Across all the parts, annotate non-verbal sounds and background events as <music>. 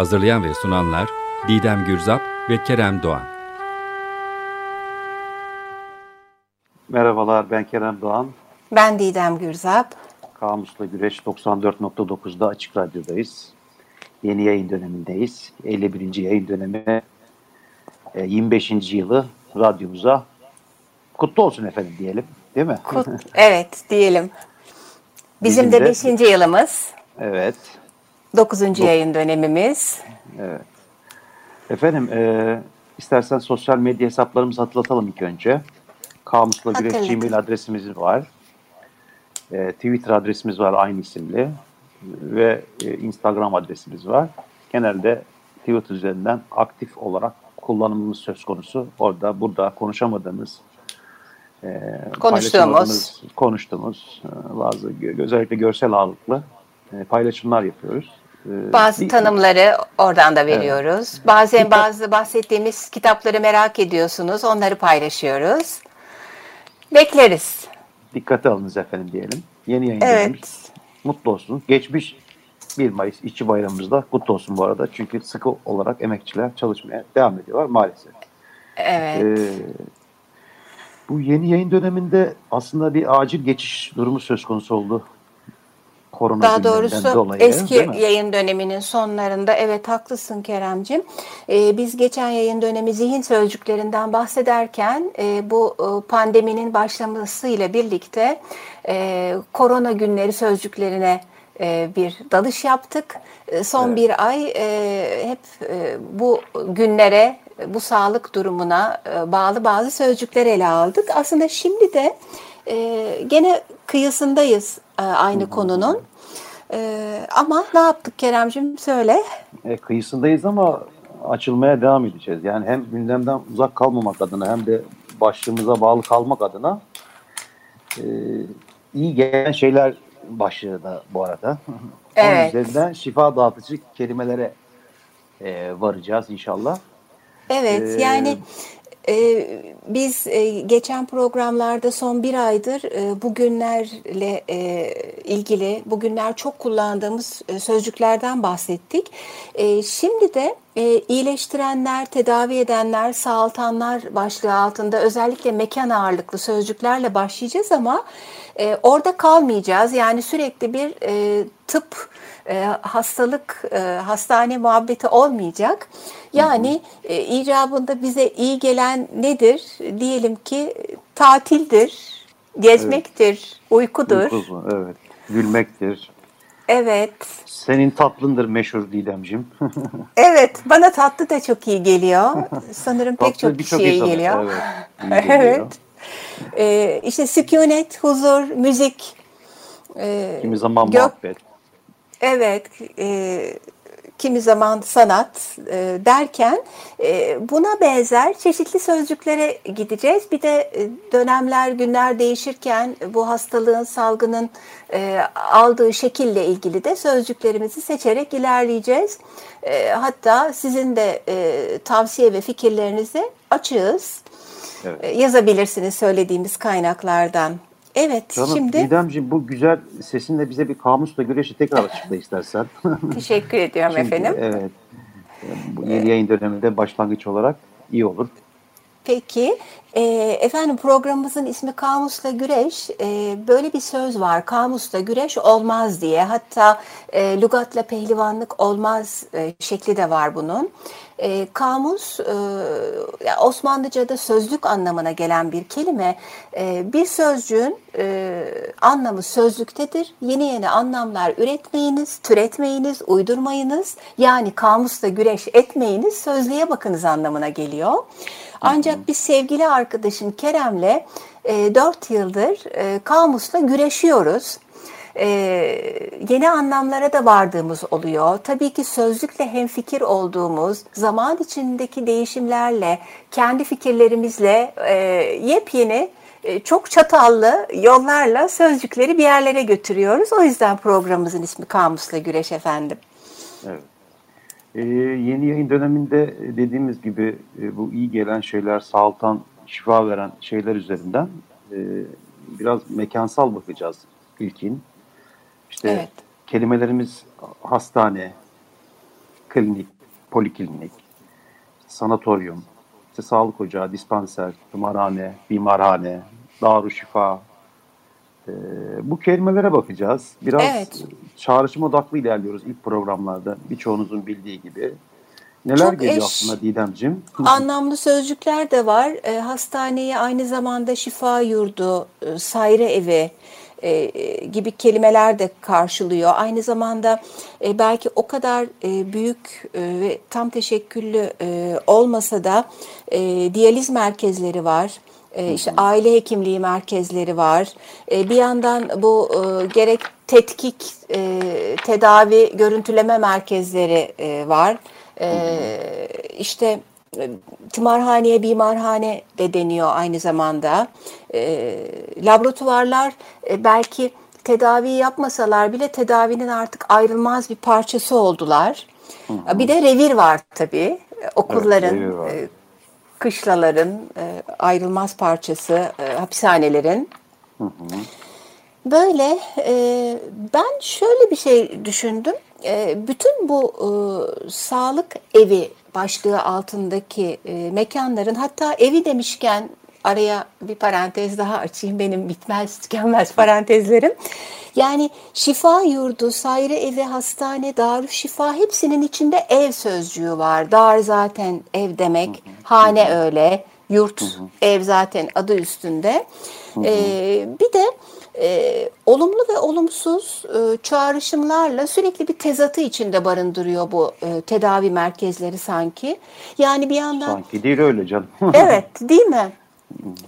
Hazırlayan ve sunanlar Didem Gürzap ve Kerem Doğan. Merhabalar ben Kerem Doğan. Ben Didem Gürzap. Kamusla Güreş 94.9'da Açık Radyo'dayız. Yeni yayın dönemindeyiz. 51. yayın dönemi 25. E, yılı radyomuza kutlu olsun efendim diyelim değil mi? Kut, <laughs> evet diyelim. Bizim, Bizim de 5. yılımız. Evet. 9. Dok yayın dönemimiz. Evet. Efendim e, istersen sosyal medya hesaplarımızı hatırlatalım ilk önce. Kamusla Güreş Gmail adresimiz var. E, Twitter adresimiz var aynı isimli. Ve e, Instagram adresimiz var. Genelde Twitter üzerinden aktif olarak kullanımımız söz konusu. Orada, burada konuşamadığımız, e, konuştuğumuz, konuştuğumuz e, bazı özellikle görsel ağırlıklı paylaşımlar yapıyoruz. E, bazı bir, tanımları oradan da veriyoruz. Evet. Bazen Kitap, bazı bahsettiğimiz kitapları merak ediyorsunuz. Onları paylaşıyoruz. Bekleriz. Dikkate alınız efendim diyelim. Yeni yayın evet. Mutlu olsun. Geçmiş 1 Mayıs işçi bayramımızda kutlu olsun bu arada. Çünkü sıkı olarak emekçiler çalışmaya devam ediyorlar maalesef. Evet. Ee, bu yeni yayın döneminde aslında bir acil geçiş durumu söz konusu oldu. Korona Daha doğrusu dolayı, eski yayın döneminin sonlarında evet haklısın Keremcim. Ee, biz geçen yayın dönemi zihin sözcüklerinden bahsederken e, bu e, pandeminin başlamasıyla birlikte e, korona günleri sözcüklerine e, bir dalış yaptık. E, son evet. bir ay hep bu günlere, bu sağlık durumuna bağlı bazı sözcükler ele aldık. Aslında şimdi de gene kıyısındayız aynı Hı-hı. Konunun. Ama ne yaptık Keremcim söyle. E, kıyısındayız ama açılmaya devam edeceğiz. Yani hem gündemden uzak kalmamak adına hem de başlığımıza bağlı kalmak adına e, iyi gelen şeyler başlığı da bu arada. <laughs> Evet. Onun üzerinden şifa dağıtıcı kelimelere e, varacağız inşallah. Evet ee, yani biz e, geçen programlarda son bir aydır e, bugünlerle e, ilgili bugünler çok kullandığımız sözcüklerden bahsettik. Şimdi de iyileştirenler, tedavi edenler, sağaltanlar başlığı altında özellikle mekan ağırlıklı sözcüklerle başlayacağız ama e, orada kalmayacağız. Yani sürekli bir e, tıp, e, hastalık, e, hastane muhabbeti olmayacak. Yani e, icabında bize iyi gelen nedir? Diyelim ki tatildir, gezmektir, evet. uykudur. Uyku, evet, gülmektir. Evet. Senin tatlındır meşhur Didemciğim. <laughs> evet, bana tatlı da çok iyi geliyor. Sanırım pek çok kişiye iyi geliyor. Evet. <laughs> evet. Ee, işte sükunet, huzur, müzik. E, Kimi zaman gök, muhabbet. Evet, e, kimi zaman sanat e, derken e, buna benzer çeşitli sözcüklere gideceğiz. Bir de e, dönemler, günler değişirken bu hastalığın, salgının e, aldığı şekille ilgili de sözcüklerimizi seçerek ilerleyeceğiz. E, hatta sizin de e, tavsiye ve fikirlerinizi açığız. Evet. E, yazabilirsiniz söylediğimiz kaynaklardan. Evet Canım, şimdi... Didemciğim bu güzel sesinle bize bir kamusla güreşi tekrar açıkla istersen. <laughs> Teşekkür ediyorum Çünkü, efendim. Evet. Bu yeni yayın döneminde başlangıç olarak iyi olur. Peki, e, efendim programımızın ismi Kamusla Güreş. E, böyle bir söz var, kamusla güreş olmaz diye. Hatta e, lügatla pehlivanlık olmaz e, şekli de var bunun. E, kamus e, Osmanlıca'da sözlük anlamına gelen bir kelime. E, bir sözcüğün e, anlamı sözlüktedir. Yeni yeni anlamlar üretmeyiniz, türetmeyiniz, uydurmayınız. Yani kamusla güreş etmeyiniz, sözlüğe bakınız anlamına geliyor. Ancak biz sevgili arkadaşım Kerem'le e, 4 yıldır e, kamusla güreşiyoruz. e, yeni anlamlara da vardığımız oluyor. Tabii ki sözlükle hemfikir olduğumuz, zaman içindeki değişimlerle, kendi fikirlerimizle e, yepyeni e, çok çatallı yollarla sözcükleri bir yerlere götürüyoruz. O yüzden programımızın ismi Kamusla Güreş efendim. Evet. Ee, yeni yayın döneminde dediğimiz gibi e, bu iyi gelen şeyler, sağaltan, şifa veren şeyler üzerinden e, biraz mekansal bakacağız ilkin. İşte evet. kelimelerimiz hastane, klinik, poliklinik, sanatoryum, işte sağlık ocağı, dispanser, tımarhane, bimarhane, darüşşifa. Ee, bu kelimelere bakacağız. Biraz evet. çağrışım odaklı ilerliyoruz ilk programlarda. Birçoğunuzun bildiği gibi. Neler Çok geliyor eş, aslında Didemciğim? <laughs> Anlamlı sözcükler de var. E, hastaneyi aynı zamanda şifa yurdu, e, sayre evi e, gibi kelimeler de karşılıyor. Aynı zamanda e, belki o kadar e, büyük e, ve tam teşekküllü e, olmasa da e, diyaliz merkezleri var. E, işte aile hekimliği merkezleri var. E, bir yandan bu e, gerek tetkik, e, tedavi, görüntüleme merkezleri e, var. Ee, işte tımarhaneye bimarhane de deniyor aynı zamanda. E, laboratuvarlar e, belki tedavi yapmasalar bile tedavinin artık ayrılmaz bir parçası oldular. Hı hı. Bir de revir var tabii. Okulların, evet, var. Kışlaların e, ayrılmaz parçası, e, hapishanelerin. Hı hı. Böyle e, ben şöyle bir şey düşündüm. E, bütün bu e, sağlık evi başlığı altındaki e, mekanların hatta evi demişken araya bir parantez daha açayım benim bitmez tükenmez parantezlerim. Yani şifa yurdu, sayre evi, hastane, darü şifa hepsinin içinde ev sözcüğü var. Dar zaten ev demek, hane öyle, yurt, ev zaten adı üstünde. Ee, bir de e, olumlu ve olumsuz e, çağrışımlarla sürekli bir tezatı içinde barındırıyor bu e, tedavi merkezleri sanki. Yani bir yandan... Sanki değil öyle canım. <laughs> evet değil mi?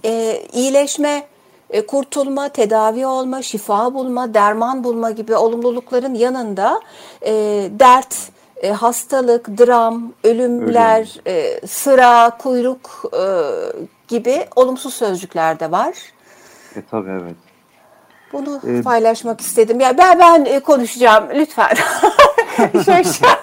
E, iyileşme, e, kurtulma, tedavi olma, şifa bulma, derman bulma gibi olumlulukların yanında e, dert, e, hastalık, dram, ölümler, Ölüm. e, sıra, kuyruk e, gibi olumsuz sözcükler de var. E tabii evet. Bunu ee, paylaşmak istedim. Ya ben ben e, konuşacağım lütfen. <laughs>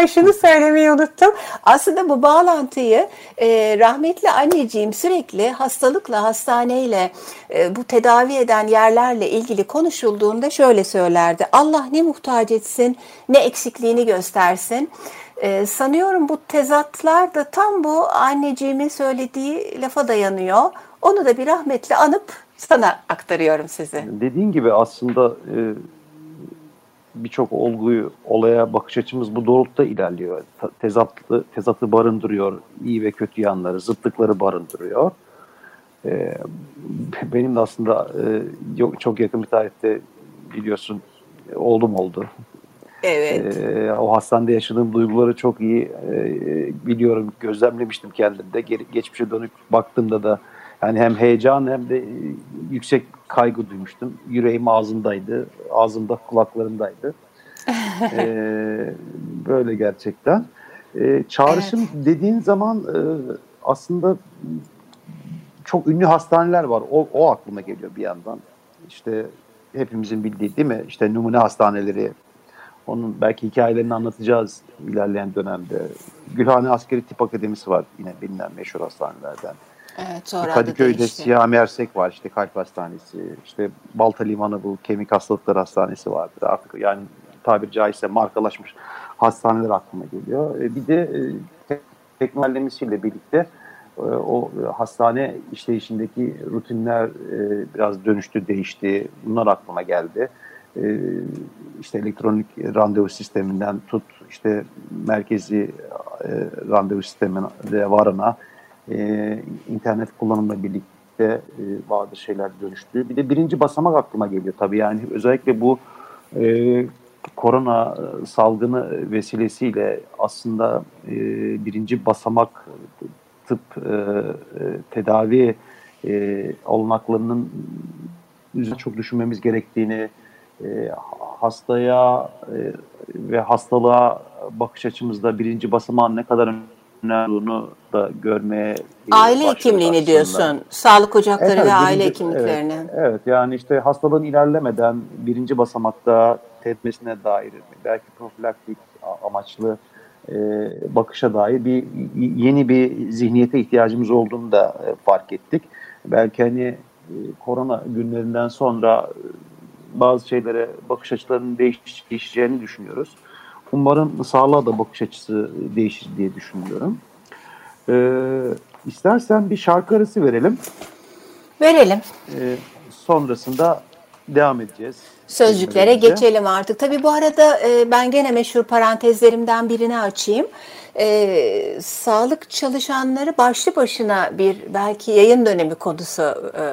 Hayır şunu söylemeyi unuttum. Aslında bu bağlantıyı e, rahmetli anneciğim sürekli hastalıkla, hastaneyle, e, bu tedavi eden yerlerle ilgili konuşulduğunda şöyle söylerdi. Allah ne muhtaç etsin, ne eksikliğini göstersin. Ee, sanıyorum bu tezatlar da tam bu anneciğimin söylediği lafa dayanıyor. Onu da bir rahmetle anıp sana aktarıyorum sizi. Dediğin gibi aslında e, birçok olguyu, olaya bakış açımız bu doğrultuda ilerliyor. Tezatlı, tezatı barındırıyor, iyi ve kötü yanları, zıtlıkları barındırıyor. E, benim de aslında e, çok yakın bir tarihte biliyorsun oldum oldu. Evet. E, o hastanede yaşadığım duyguları çok iyi e, biliyorum, gözlemlemiştim kendimde. Geçmişe dönüp baktığımda da yani hem heyecan hem de e, yüksek kaygı duymuştum. Yüreğim ağzımdaydı, ağzımda kulaklarımdaydı. <laughs> ee, böyle gerçekten. Ee, çağrışım evet. dediğin zaman e, aslında çok ünlü hastaneler var. O, o aklıma geliyor bir yandan. İşte hepimizin bildiği değil mi? İşte numune hastaneleri. Onun belki hikayelerini anlatacağız ilerleyen dönemde. Gülhane Askeri Tıp Akademisi var yine bilinen meşhur hastanelerden. Evet, sonra Kadıköy'de Siyah Mersek var işte kalp hastanesi. işte Balta Limanı bu kemik hastalıkları hastanesi vardır. Artık yani tabiri caizse markalaşmış hastaneler aklıma geliyor. E, bir de e, teknolojisiyle birlikte e, o hastane işleyişindeki rutinler biraz dönüştü, değişti. Bunlar aklıma geldi. İşte elektronik randevu sisteminden tut, işte merkezi randevu sistemine varana, e, internet kullanımla birlikte e, bazı şeyler dönüştü. Bir de birinci basamak aklıma geliyor tabii yani özellikle bu e, korona salgını vesilesiyle aslında e, birinci basamak tıp e, e, tedavi e, olanaklarının üzerine çok düşünmemiz gerektiğini e, hastaya e, ve hastalığa bakış açımızda birinci basamağın ne kadar önemli olduğunu da görmeye Aile hekimliğini diyorsun. Sağlık ocakları evet, ve aile hekimliklerini. Evet, evet yani işte hastalığın ilerlemeden birinci basamakta tedbisine dair belki profilaktik amaçlı e, bakışa dair bir yeni bir zihniyete ihtiyacımız olduğunu da e, fark ettik. Belki hani e, korona günlerinden sonra e, bazı şeylere bakış açılarının değiş, değişeceğini düşünüyoruz. Umarım sağlığa da bakış açısı değişir diye düşünüyorum. Ee, istersen bir şarkı arası verelim. Verelim. Ee, sonrasında devam edeceğiz. Sözcüklere geçelim artık. Tabii bu arada e, ben gene meşhur parantezlerimden birini açayım e, sağlık çalışanları başlı başına bir belki yayın dönemi konusu. E,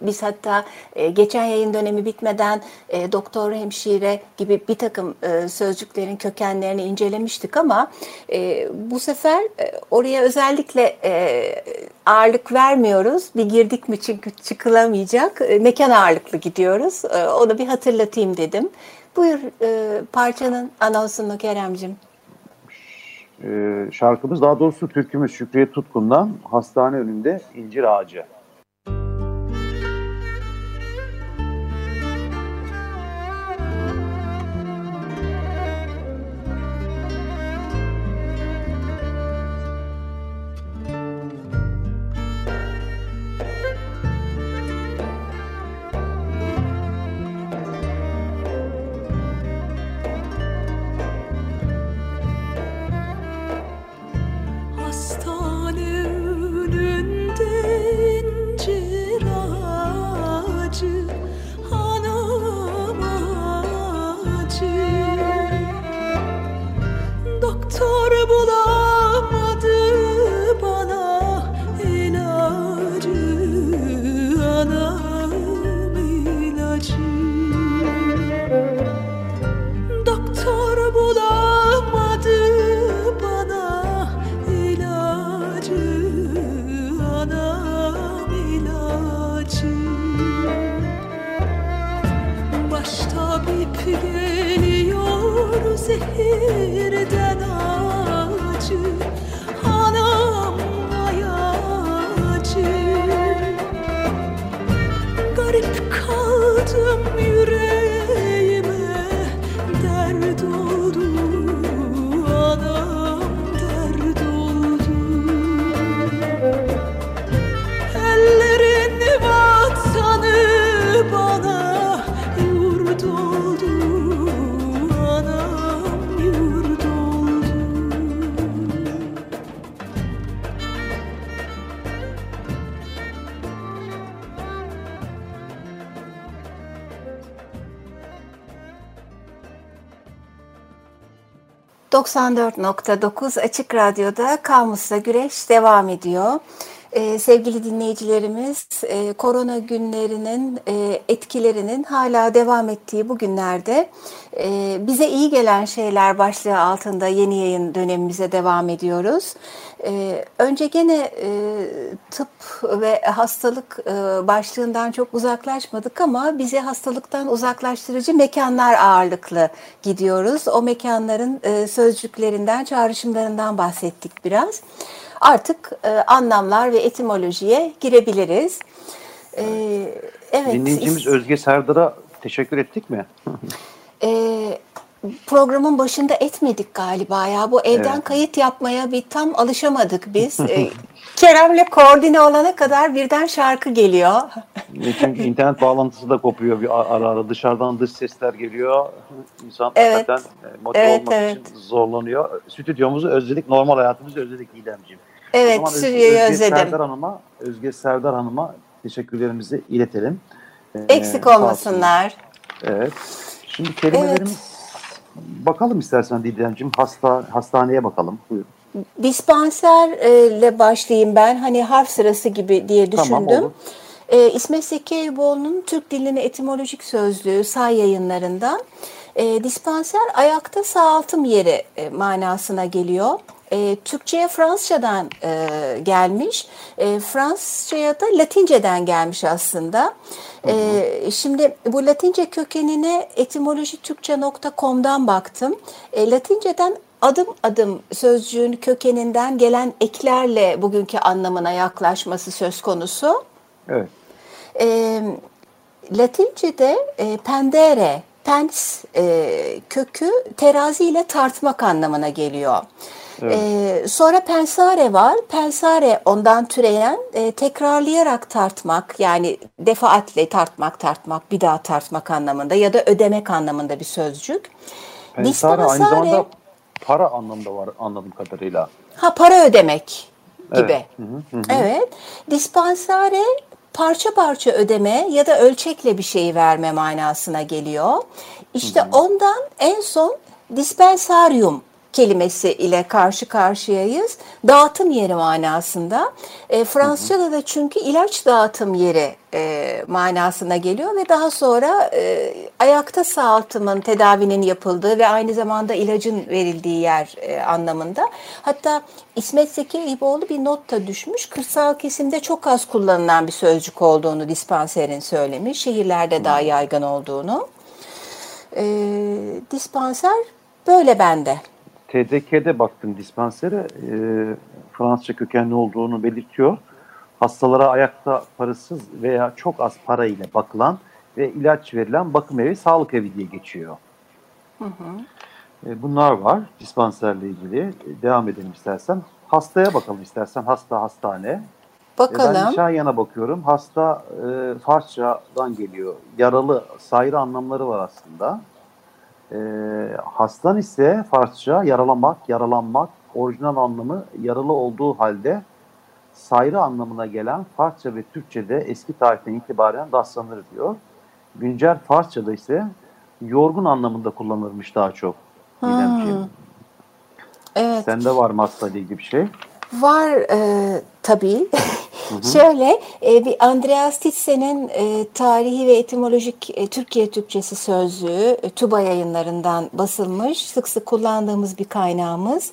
biz hatta e, geçen yayın dönemi bitmeden e, doktor, hemşire gibi bir takım e, sözcüklerin kökenlerini incelemiştik ama e, bu sefer e, oraya özellikle e, ağırlık vermiyoruz. Bir girdik mi çünkü çıkılamayacak. E, mekan ağırlıklı gidiyoruz. E, onu bir hatırlatayım dedim. Buyur e, parçanın anonsunu Keremcim e, şarkımız daha doğrusu türkümüz Şükriye Tutkun'dan Hastane önünde incir ağacı. ...94.9 Açık Radyo'da Kamus'la Güreş devam ediyor. Ee, sevgili dinleyicilerimiz, e, korona günlerinin e, etkilerinin hala devam ettiği bu günlerde e, bize iyi gelen şeyler başlığı altında yeni yayın dönemimize devam ediyoruz. E, önce gene e, tıp ve hastalık e, başlığından çok uzaklaşmadık ama bizi hastalıktan uzaklaştırıcı mekanlar ağırlıklı gidiyoruz. O mekanların e, sözcüklerinden, çağrışımlarından bahsettik biraz artık e, anlamlar ve etimolojiye girebiliriz. E, evet. Dinleyicimiz Özge Serdar'a teşekkür ettik mi? <laughs> e, programın başında etmedik galiba ya. Bu evden evet. kayıt yapmaya bir tam alışamadık biz. e, <laughs> Kerem'le koordine olana kadar birden şarkı geliyor. Çünkü <laughs> internet bağlantısı da kopuyor bir ara ara dışarıdan dış sesler geliyor. İnsan evet. hakikaten e, motive evet, olmak evet. için zorlanıyor. Stüdyomuzu özledik, normal hayatımızı özledik İdemciğim. Evet, stüdyoyu özledim. Serdar Hanım'a, Özge Serdar Hanım'a teşekkürlerimizi iletelim. Ee, Eksik olmasınlar. Evet. Şimdi kelimelerimiz evet. bakalım istersen Didemciğim hasta hastaneye bakalım. Buyurun. Dispanserle başlayayım ben. Hani harf sırası gibi diye düşündüm. Tamam, olur. E, İsmet Zeki Eyüboğlu'nun Türk Dilini Etimolojik Sözlüğü say yayınlarından e, dispanser ayakta sağaltım yeri e, manasına geliyor. E, Türkçe'ye Fransızcadan e, gelmiş. E, Fransızca'ya da Latinceden gelmiş aslında. E, şimdi bu Latince kökenine etimolojitürkçe.com'dan baktım. E, Latinceden adım adım sözcüğün kökeninden gelen eklerle bugünkü anlamına yaklaşması söz konusu. Evet. E, Latince'de e, pendere, pens e, kökü terazi ile tartmak anlamına geliyor. Evet. E, sonra pensare var. Pensare ondan türeyen e, tekrarlayarak tartmak yani defaatle tartmak, tartmak, bir daha tartmak anlamında ya da ödemek anlamında bir sözcük. Pensare aynı zamanda para anlamında var anladığım kadarıyla. Ha para ödemek gibi. Evet. Hı hı hı. evet. Dispansare parça parça ödeme ya da ölçekle bir şeyi verme manasına geliyor. İşte hı hı. ondan en son dispensarium kelimesi ile karşı karşıyayız. Dağıtım yeri manasında. E, Fransızca'da da çünkü ilaç dağıtım yeri e, manasına geliyor ve daha sonra e, ayakta sağaltımın tedavinin yapıldığı ve aynı zamanda ilacın verildiği yer e, anlamında. Hatta İsmet Zeki İboğlu bir not da düşmüş. Kırsal kesimde çok az kullanılan bir sözcük olduğunu dispanserin söylemiş. Şehirlerde daha yaygın olduğunu. E, dispanser böyle bende. TDK'de baktım dispansere e, Fransızca kökenli olduğunu belirtiyor. Hastalara ayakta parasız veya çok az para ile bakılan ve ilaç verilen bakım evi, sağlık evi diye geçiyor. Hı hı. E, bunlar var dispanserle ilgili. Devam edelim istersen. Hastaya bakalım istersen. Hasta hastane. Bakalım. E, ben yana bakıyorum. Hasta e, Farsçadan geliyor. Yaralı, sayra anlamları var aslında. E, hastan ise Farsça yaralamak, yaralanmak, orijinal anlamı yaralı olduğu halde sayrı anlamına gelen Farsça ve Türkçe'de eski tarihten itibaren rastlanır diyor. Güncel Farsça'da ise yorgun anlamında kullanılmış daha çok. Hmm. Evet. Sende var mı hastayla ilgili bir şey? Var e, tabii. Şöyle e, bir Andreas Titsen'in e, tarihi ve etimolojik e, Türkiye Türkçesi sözlüğü e, TUBA yayınlarından basılmış. Sık sık kullandığımız bir kaynağımız.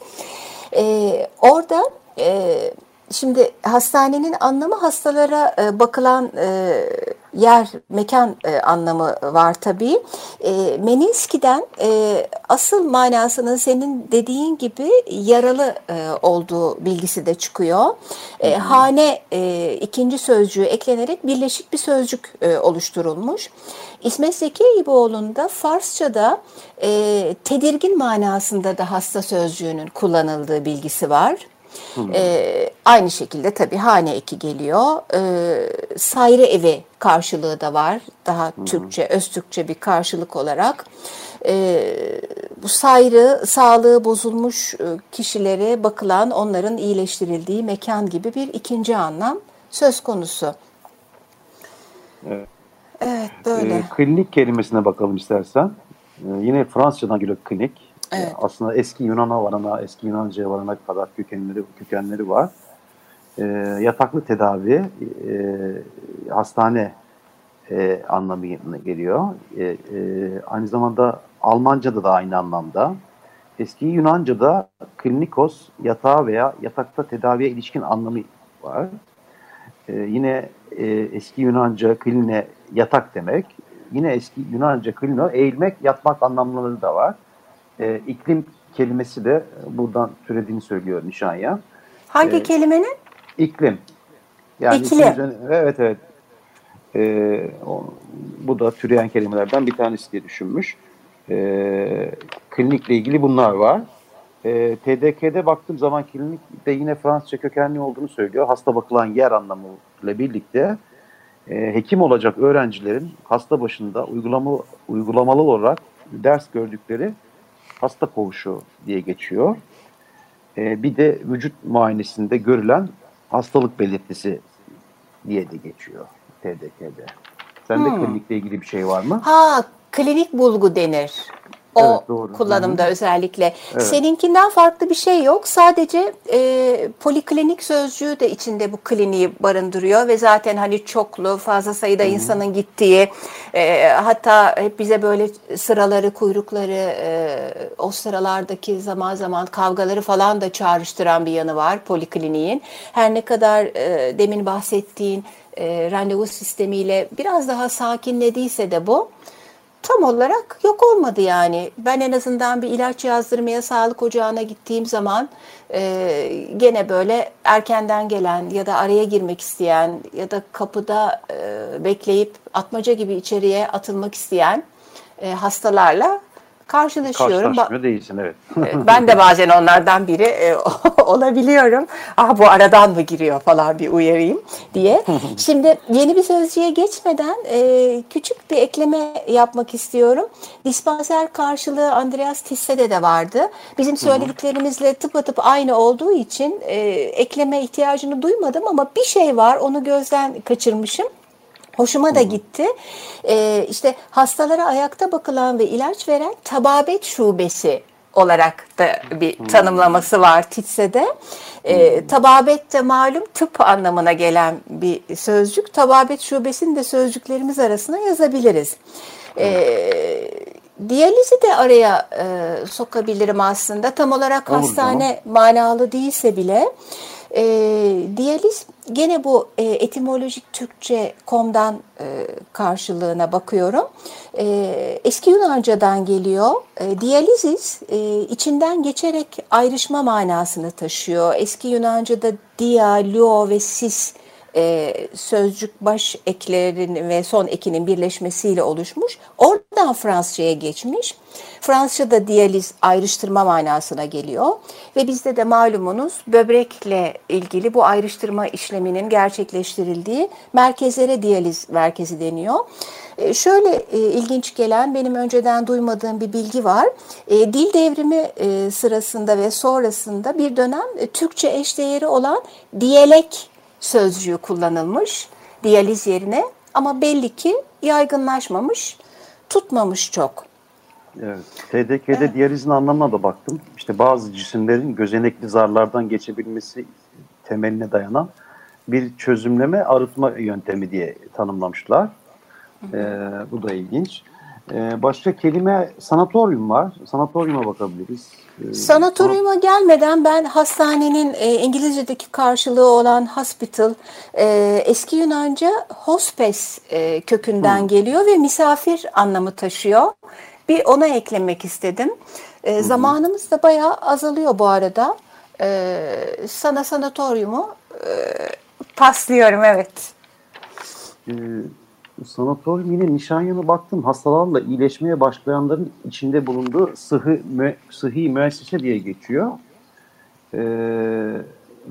E, orada e, Şimdi hastanenin anlamı hastalara e, bakılan e, yer, mekan e, anlamı var tabii. E, Meninski'den e, asıl manasının senin dediğin gibi yaralı e, olduğu bilgisi de çıkıyor. E, hane e, ikinci sözcüğü eklenerek birleşik bir sözcük e, oluşturulmuş. İsmet Zeki İboğlu'nda Farsça'da e, tedirgin manasında da hasta sözcüğünün kullanıldığı bilgisi var. E, aynı şekilde tabii hane eki geliyor. E, sayre evi karşılığı da var. Daha hı Türkçe, öz Türkçe bir karşılık olarak. E, bu sayrı, sağlığı bozulmuş e, kişilere bakılan, onların iyileştirildiği mekan gibi bir ikinci anlam söz konusu. Evet. Evet, böyle. E, klinik kelimesine bakalım istersen. E, yine Fransızcadan geliyor klinik. Evet. Aslında eski Yunan'a varana, eski Yunanca'ya varana kadar kökenleri kökenleri var. E, yataklı tedavi, e, hastane e, anlamına geliyor. E, e, aynı zamanda Almanca'da da aynı anlamda. Eski Yunanca'da klinikos, yatağa veya yatakta tedaviye ilişkin anlamı var. E, yine e, eski Yunanca kline yatak demek. Yine eski Yunanca klino eğilmek, yatmak anlamları da var. E, iklim kelimesi de buradan türediğini söylüyor Nişanya. Hangi e, kelimenin? İklim. Yani. Üzerine, evet evet. E, o, bu da türeyen kelimelerden bir tanesi diye düşünmüş. E, klinikle ilgili bunlar var. E, TDK'de baktığım zaman klinik de yine Fransızca kökenli olduğunu söylüyor. Hasta bakılan yer anlamıyla birlikte e, hekim olacak öğrencilerin hasta başında uygulama, uygulamalı olarak ders gördükleri hasta koğuşu diye geçiyor. E, bir de vücut muayenesinde görülen hastalık belirtisi diye de geçiyor TDK'de. Sende hmm. klinikle ilgili bir şey var mı? Ha, klinik bulgu denir. O evet, doğru. kullanımda Hı-hı. özellikle. Evet. Seninkinden farklı bir şey yok. Sadece e, poliklinik sözcüğü de içinde bu kliniği barındırıyor ve zaten hani çoklu, fazla sayıda Hı-hı. insanın gittiği, e, hatta hep bize böyle sıraları, kuyrukları, e, o sıralardaki zaman zaman kavgaları falan da çağrıştıran bir yanı var polikliniğin. Her ne kadar e, demin bahsettiğin e, randevu sistemiyle biraz daha sakinlediyse de bu tam olarak yok olmadı yani. Ben en azından bir ilaç yazdırmaya sağlık ocağına gittiğim zaman e, gene böyle erkenden gelen ya da araya girmek isteyen ya da kapıda e, bekleyip atmaca gibi içeriye atılmak isteyen e, hastalarla karşılaşıyorum. Karşılaşmıyor değilsin evet. <laughs> <laughs> ben de bazen onlardan biri e, <laughs> olabiliyorum. Ah bu aradan mı giriyor falan bir uyarayım diye. Şimdi yeni bir sözcüğe geçmeden e, küçük bir ekleme yapmak istiyorum. Dispanser karşılığı Andreas Tisse'de de vardı. Bizim söylediklerimizle tıpatıp aynı olduğu için e, ekleme ihtiyacını duymadım ama bir şey var onu gözden kaçırmışım. Hoşuma da gitti. Ee, işte hastalara ayakta bakılan ve ilaç veren tababet şubesi olarak da bir hmm. tanımlaması var TİTSE'de. E, tababet de malum tıp anlamına gelen bir sözcük. Tababet şubesini de sözcüklerimiz arasına yazabiliriz. E, diyalizi de araya e, sokabilirim aslında. Tam olarak Olur, hastane tamam. manalı değilse bile. E, diyaliz gene bu e, etimolojik Türkçe komdan e, karşılığına bakıyorum. E, eski Yunanca'dan geliyor. E, diyalizis e, içinden geçerek ayrışma manasını taşıyor. Eski Yunanca'da dia, lio ve sis e, sözcük baş eklerin ve son ekinin birleşmesiyle oluşmuş. Oradan Fransızca'ya geçmiş. Fransızca'da diyaliz ayrıştırma manasına geliyor ve bizde de malumunuz böbrekle ilgili bu ayrıştırma işleminin gerçekleştirildiği merkezlere diyaliz merkezi deniyor. E, şöyle e, ilginç gelen benim önceden duymadığım bir bilgi var. E, dil devrimi e, sırasında ve sonrasında bir dönem e, Türkçe eşdeğeri olan diyelek sözcüğü kullanılmış diyaliz yerine ama belli ki yaygınlaşmamış, tutmamış çok. Evet. TDK'de evet. diyalizin anlamına da baktım. İşte bazı cisimlerin gözenekli zarlardan geçebilmesi temeline dayanan bir çözümleme arıtma yöntemi diye tanımlamışlar. Ee, bu da ilginç. Ee, başka kelime sanatoryum var. Sanatoryuma bakabiliriz. Ee, Sanatoryuma gelmeden ben hastanenin e, İngilizce'deki karşılığı olan hospital e, eski Yunanca hospes e, kökünden Hı. geliyor ve misafir anlamı taşıyor. Bir ona eklemek istedim. E, zamanımız da bayağı azalıyor bu arada. E, sana sanatoryumu e, paslıyorum evet. E, sanatoryum yine Nişanyan'a baktım. Hastalarla iyileşmeye başlayanların içinde bulunduğu sıhhi, mü, sıhhi müessese diye geçiyor. E,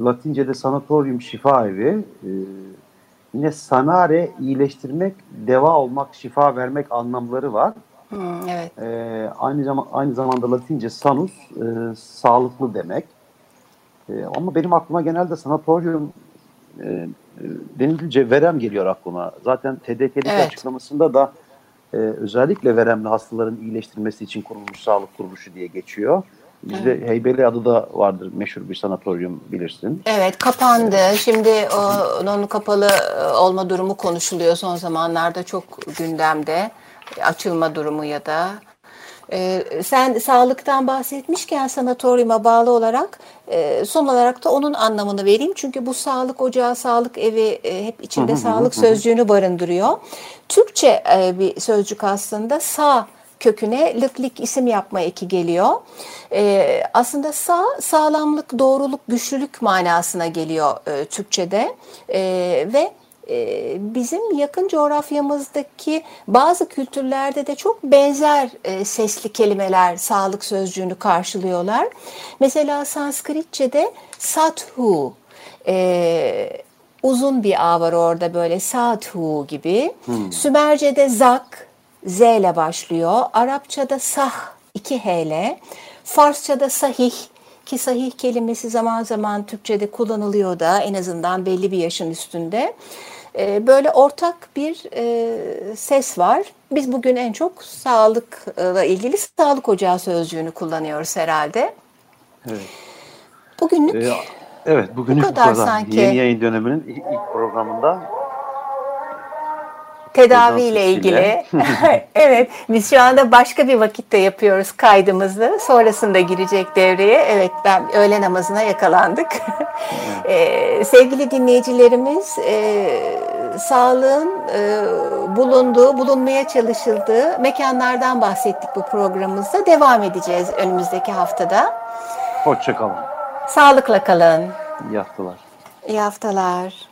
Latince'de sanatoryum şifa evi. E, yine sanare iyileştirmek, deva olmak, şifa vermek anlamları var. Hmm, evet. E, aynı zaman aynı zamanda Latince sanus e, sağlıklı demek. E, ama benim aklıma genelde sanatoryum e, denilince verem geliyor aklıma. Zaten TDK'deki evet. açıklamasında da e, özellikle veremli hastaların iyileştirilmesi için kurulmuş sağlık kuruluşu diye geçiyor. Bizde evet. Heybeli adı da vardır meşhur bir sanatoryum bilirsin. Evet kapandı. Şimdi onun kapalı olma durumu konuşuluyor son zamanlarda çok gündemde. Açılma durumu ya da ee, sen sağlıktan bahsetmişken sanatoryuma bağlı olarak e, son olarak da onun anlamını vereyim. Çünkü bu sağlık ocağı, sağlık evi e, hep içinde sağlık sözcüğünü barındırıyor. Türkçe e, bir sözcük aslında sağ köküne lıklik isim yapma eki geliyor. Ee, aslında sağ sağlamlık, doğruluk, güçlülük manasına geliyor e, Türkçe'de e, ve bizim yakın coğrafyamızdaki bazı kültürlerde de çok benzer e, sesli kelimeler sağlık sözcüğünü karşılıyorlar. Mesela Sanskritçe'de sathu e, uzun bir A var orada böyle sathu gibi. Hmm. Sümerce'de zak Z ile başlıyor. Arapçada sah iki H ile. Farsçada sahih ki sahih kelimesi zaman zaman Türkçe'de kullanılıyor da en azından belli bir yaşın üstünde. E, böyle ortak bir e, ses var. Biz bugün en çok sağlıkla ilgili sağlık ocağı sözcüğünü kullanıyoruz herhalde. Evet. Bugünlük Ee, evet, bugünlük Bu bu kadar kadar. sanki. Yeni yayın döneminin ilk programında tedaviyle ilgili. <laughs> evet, biz şu anda başka bir vakitte yapıyoruz kaydımızı. Sonrasında girecek devreye. Evet, ben öğle namazına yakalandık. <laughs> Ee, sevgili dinleyicilerimiz, e, sağlığın e, bulunduğu, bulunmaya çalışıldığı mekanlardan bahsettik bu programımızda. Devam edeceğiz önümüzdeki haftada. hoşçakalın. Sağlıkla kalın. İyi haftalar. İyi haftalar.